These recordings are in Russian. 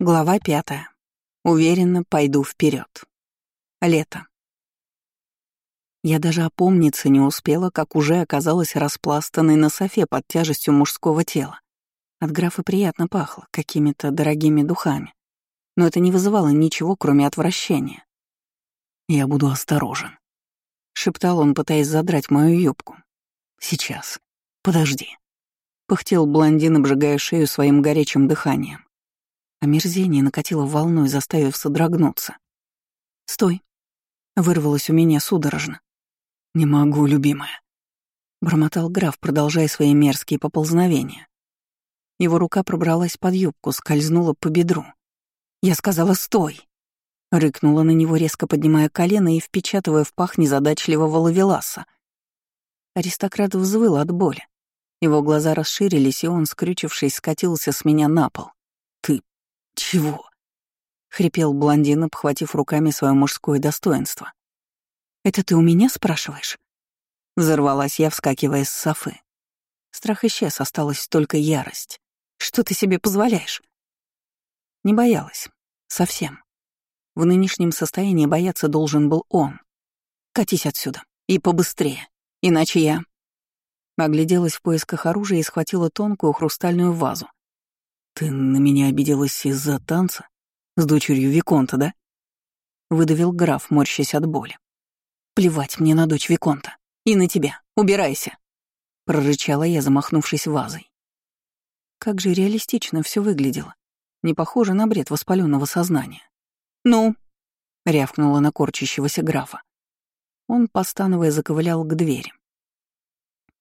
Глава пятая. Уверенно пойду вперед. Лето. Я даже опомниться не успела, как уже оказалась распластанной на софе под тяжестью мужского тела. От графа приятно пахло какими-то дорогими духами, но это не вызывало ничего, кроме отвращения. «Я буду осторожен», — шептал он, пытаясь задрать мою юбку. «Сейчас. Подожди». Пыхтел блондин, обжигая шею своим горячим дыханием. Омерзение накатило волной, заставив содрогнуться. «Стой!» — вырвалось у меня судорожно. «Не могу, любимая», — бормотал граф, продолжая свои мерзкие поползновения. Его рука пробралась под юбку, скользнула по бедру. Я сказала «стой!» Рыкнула на него, резко поднимая колено и впечатывая в пах незадачливого лавеласа. Аристократ взвыл от боли. Его глаза расширились, и он, скрючившись, скатился с меня на пол. «Ты «Чего?» — хрипел блондин, обхватив руками свое мужское достоинство. «Это ты у меня спрашиваешь?» Взорвалась я, вскакивая с софы. Страх исчез, осталась только ярость. «Что ты себе позволяешь?» Не боялась. Совсем. В нынешнем состоянии бояться должен был он. «Катись отсюда. И побыстрее. Иначе я...» Огляделась в поисках оружия и схватила тонкую хрустальную вазу, «Ты на меня обиделась из-за танца? С дочерью Виконта, да?» Выдавил граф, морщась от боли. «Плевать мне на дочь Виконта. И на тебя. Убирайся!» Прорычала я, замахнувшись вазой. Как же реалистично все выглядело. Не похоже на бред воспаленного сознания. «Ну?» — рявкнула на корчащегося графа. Он, постановая, заковылял к двери.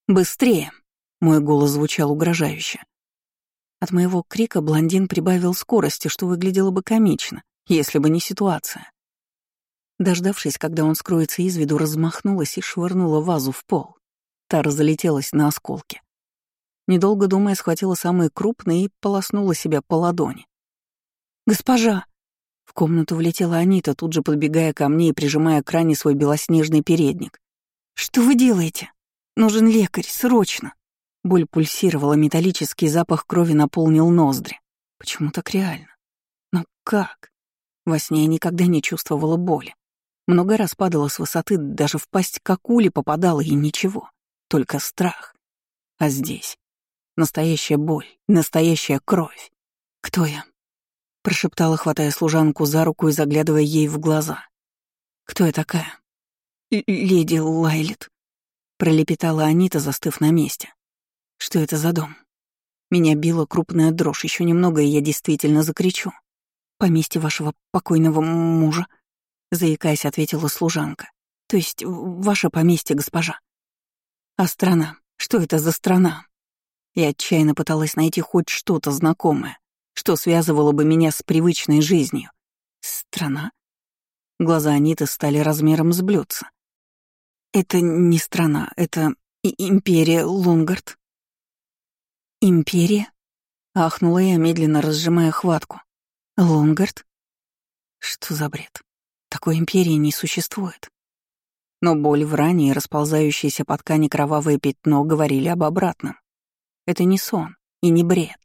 «Быстрее!» — мой голос звучал угрожающе. От моего крика блондин прибавил скорости, что выглядело бы комично, если бы не ситуация. Дождавшись, когда он скроется из виду, размахнулась и швырнула вазу в пол. Та разлетелась на осколки. Недолго думая, схватила самые крупные и полоснула себя по ладони. «Госпожа!» В комнату влетела Анита, тут же подбегая ко мне и прижимая к ране свой белоснежный передник. «Что вы делаете? Нужен лекарь, срочно!» Боль пульсировала, металлический запах крови наполнил ноздри. Почему так реально? Но как? Во сне я никогда не чувствовала боли. Много раз падала с высоты, даже в пасть к акуле попадала, и ничего. Только страх. А здесь настоящая боль, настоящая кровь. Кто я? Прошептала, хватая служанку за руку и заглядывая ей в глаза. Кто я такая? Леди Лайлет. Пролепетала Анита, застыв на месте. Что это за дом? Меня била крупная дрожь, еще немного, и я действительно закричу. «Поместье вашего покойного мужа», — заикаясь, ответила служанка. «То есть ваше поместье, госпожа». «А страна? Что это за страна?» Я отчаянно пыталась найти хоть что-то знакомое, что связывало бы меня с привычной жизнью. «Страна?» Глаза Аниты стали размером с блюдца. «Это не страна, это империя Лунгард», «Империя?» — ахнула я, медленно разжимая хватку. «Лонгард?» Что за бред? Такой империи не существует. Но боль в ране и расползающееся по ткани кровавое пятно говорили об обратном. Это не сон и не бред.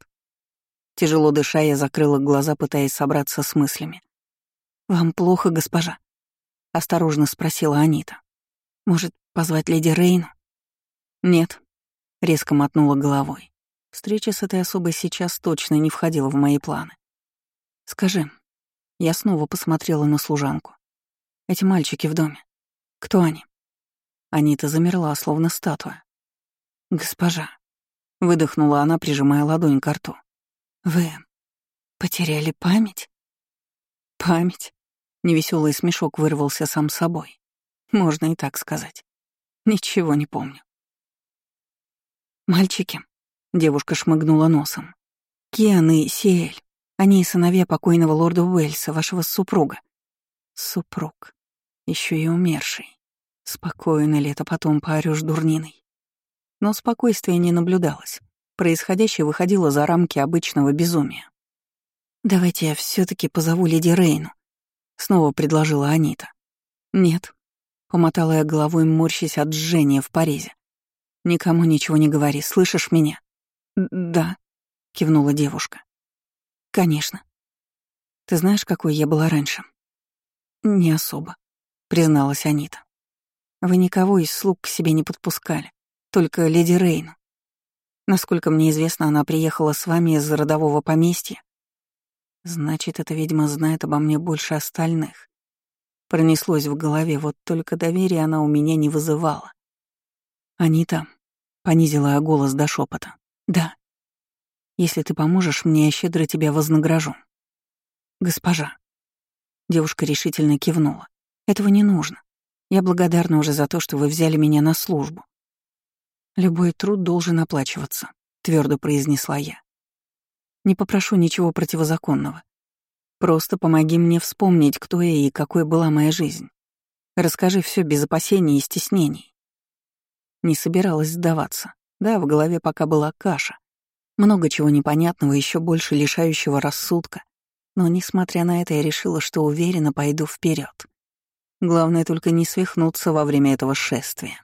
Тяжело дыша, я закрыла глаза, пытаясь собраться с мыслями. «Вам плохо, госпожа?» — осторожно спросила Анита. «Может, позвать леди Рейну?» «Нет», — резко мотнула головой. Встреча с этой особой сейчас точно не входила в мои планы. «Скажи». Я снова посмотрела на служанку. «Эти мальчики в доме. Кто они?» Анита замерла, словно статуя. «Госпожа», — выдохнула она, прижимая ладонь к рту. «Вы потеряли память?» «Память?» — невеселый смешок вырвался сам собой. Можно и так сказать. Ничего не помню. «Мальчики», Девушка шмыгнула носом. «Киан и Сиэль. Они сыновья покойного лорда Уэльса, вашего супруга». «Супруг. Еще и умерший. Спокойно ли это потом поорёшь дурниной?» Но спокойствия не наблюдалось. Происходящее выходило за рамки обычного безумия. «Давайте я все таки позову леди Рейну», — снова предложила Анита. «Нет», — помотала я головой, морщась от жжения в порезе. «Никому ничего не говори, слышишь меня?» «Да», — кивнула девушка. «Конечно». Ты знаешь, какой я была раньше? Не особо, призналась Анита. Вы никого из слуг к себе не подпускали, только леди Рейну. Насколько мне известно, она приехала с вами из родового поместья. Значит, эта ведьма знает обо мне больше остальных. Пронеслось в голове, вот только доверия она у меня не вызывала. «Анита», — понизила голос до шепота. «Да. Если ты поможешь мне, я щедро тебя вознагражу». «Госпожа». Девушка решительно кивнула. «Этого не нужно. Я благодарна уже за то, что вы взяли меня на службу. Любой труд должен оплачиваться, твердо произнесла я. Не попрошу ничего противозаконного. Просто помоги мне вспомнить, кто я и какой была моя жизнь. Расскажи все без опасений и стеснений. Не собиралась сдаваться. Да, в голове пока была каша. Много чего непонятного, еще больше лишающего рассудка. Но, несмотря на это, я решила, что уверенно пойду вперед. Главное только не свихнуться во время этого шествия.